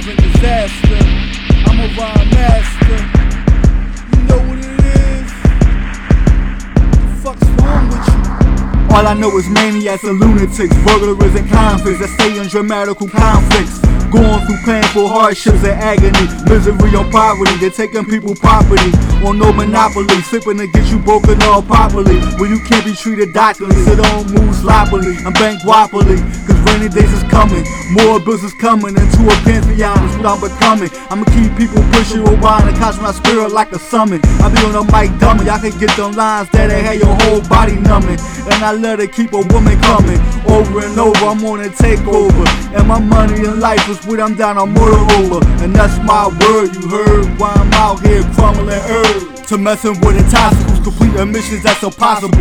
disaster. I'm a rhyme master. You know what it is. The fuck's wrong with you? All I know is maniacs and lunatics, burglars and convicts that stay in dramatical conflicts. Going through painful hardships and agony, misery or poverty. They're taking people property on no monopoly, sipping to get you broken all properly. When you can't be treated doctorly, so don't move sloppily. I'm bank wobbly, rainy days is coming. More bills is coming into a pantheon is what I'm becoming. I'ma keep people pushing rewind and catch my spirit like a summon. I be on the mic dummy, I can get them lines that they had your whole body numbing. And I let it keep a woman coming over and over. I'm on a takeover, and my money and life is what I'm down on moreover. And that's my word, you heard? Why I'm out here crumbling earth to messing with the toxicals, complete emissions that's impossible.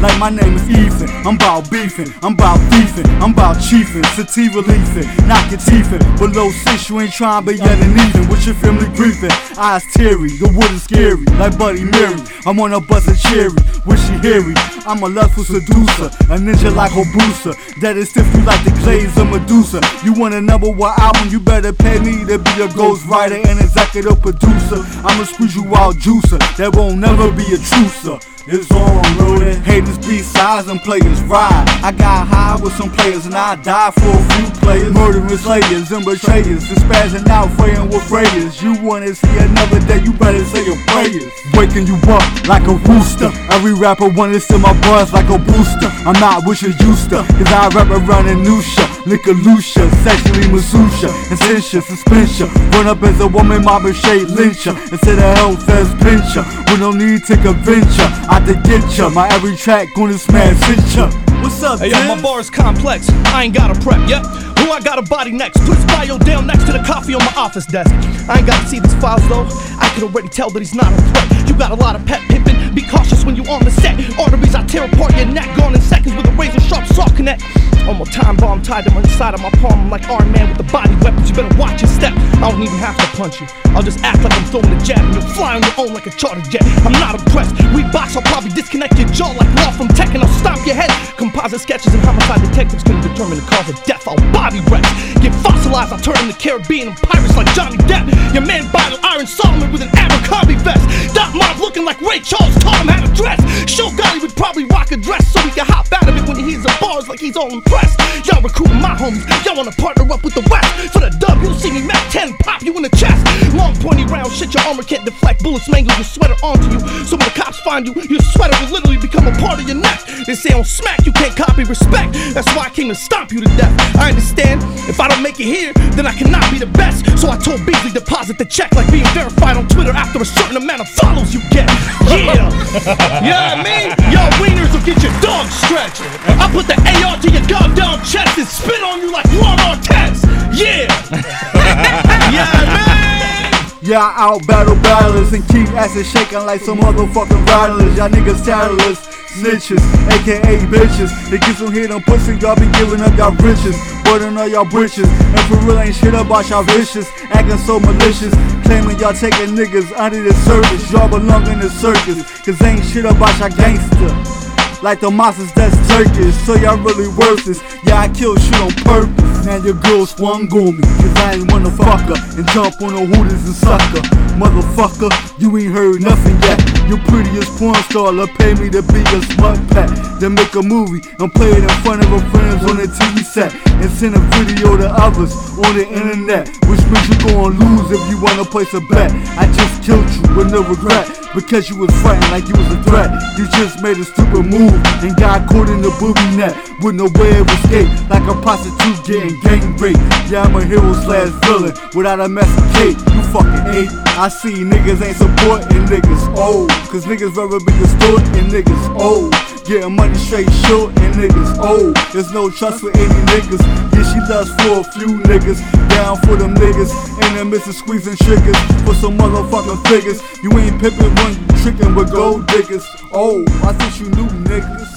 Like my name is Ethan, I'm about beefing, I'm about thiefing, I'm about chiefing, sativa leafing, knock your teeth in. Below six, you ain't trying, but yet and even. With your family grieving, eyes teary, the wood is scary, like Buddy Mary. I'm on a bus of cherry, wish she hear me. I'm a lustful seducer, a ninja like Hayabusa. That is stiff you like the glaze of Medusa. You want a number one album, you better pay me to be a ghostwriter and executive producer. I'ma squeeze you out juicer, that won't never be a trucer. It's on loaded. Haters be sides and players ride. I got high with some players and I die for a few players. Murderers, slayers, and betrayers. Spazzing out, fraying with prayers. You wanna see another day, you better say your prayers. Waking you up like a rooster. Every rapper wanna steal my buzz like a booster. I'm not wishing used to, cause I rap around in Nusha. Lucia, sexually Masusha, Essentia, suspension. Run up as a woman, mobbing shade lyncher. Instead of health as pincher. With no need to convince ya. I to get ya. My every track gonna smash ya. What's up, Hey yo, my bar is complex. I ain't got a prep, yep. Who I got a body next? Put his bio down next to the coffee on my office desk. I ain't gotta see these files though. I can already tell that he's not a threat. You got a lot of pet pimping. Be cautious when you on the set. Arteries, I tear apart your neck. Gone in seconds with a razor sharp saw connect. On my time bomb tied to my side of my palm. I'm like Iron Man with the body weapons. You better watch your step. I don't even have to punch you. I'll just act like I'm throwing a jab and you'll fly on your own like a charter jet. I'm not impressed. We box, I'll probably disconnect your jaw like law from tech and I'll stomp your head. Composite sketches and homicide detectives couldn't determine the cause of death. I'll body wreck. Fossilized, I'll turn into Caribbean and pirates like Johnny Depp. Your man bottle Iron Solomon with an Abercrombie vest. Doc Mob looking like Ray Charles taught him how to dress. Show Gotti would probably rock a dress so he can hop out of it when he hears the bars like he's all impressed. Y'all recruiting my homies, y'all wanna partner up with the West. For the dub, you'll see me Mac 10 pop you in the chest. Long pointy round shit, your armor can't deflect. Bullets mangle your sweater onto you. So when the cops find you, your sweater will literally become a part of your neck. They say on smack, you can't copy respect. That's why I came to stomp you to death. I understand, if I don't make it here, then I cannot be the best. So I told Beasley deposit the check like being verified on Twitter after a certain amount of follows you get. Yeah! yeah, I mean, y'all wieners will get your dog stretched. I put the AR to your goddamn chest and spit on you like Juan Artez. Yeah! yeah, man! Yeah, I out battle battlers and keep asses shaking like some motherfucking rattlers. Y'all niggas tattlers, snitches, aka bitches. They get some hit on pussy, y'all be giving up y'all riches. Burning all y'all britches. And for real ain't shit about y'all vicious. Acting so malicious. Claiming y'all taking niggas under the surface. Y'all belong in the circus. Cause ain't shit about y'all gangster. Like the monsters that's Turkish, so y'all really worthless. Yeah, I kill shit on purpose. Now your girl swung on me, cause I ain't wanna fuck her and jump on the hooters and sucker. Motherfucker, you ain't heard nothing yet. Your prettiest porn star, will pay me to be a smut pet. Then make a movie and play it in front of her friends on the TV set. And send a video to others on the internet. Which means you gon' lose if you wanna place a bet. I just killed you with no regret. Because you was frightened like you was a threat. You just made a stupid move and got caught in the booby net with no way of escape. Like a prostitute getting gang raped. Yeah, I'm a hero slash villain without a messy cape. You fucking ape. I see niggas ain't supporting niggas old. Cause niggas rather be distorting niggas oh. old. Getting money straight short and niggas old. There's no trust for any niggas. Yeah, she loves for a few niggas. Down for them niggas. And then missing squeezing triggers for some motherfucking figures. You ain't pimping when you tricking with gold diggers. Oh, I thought you knew niggas.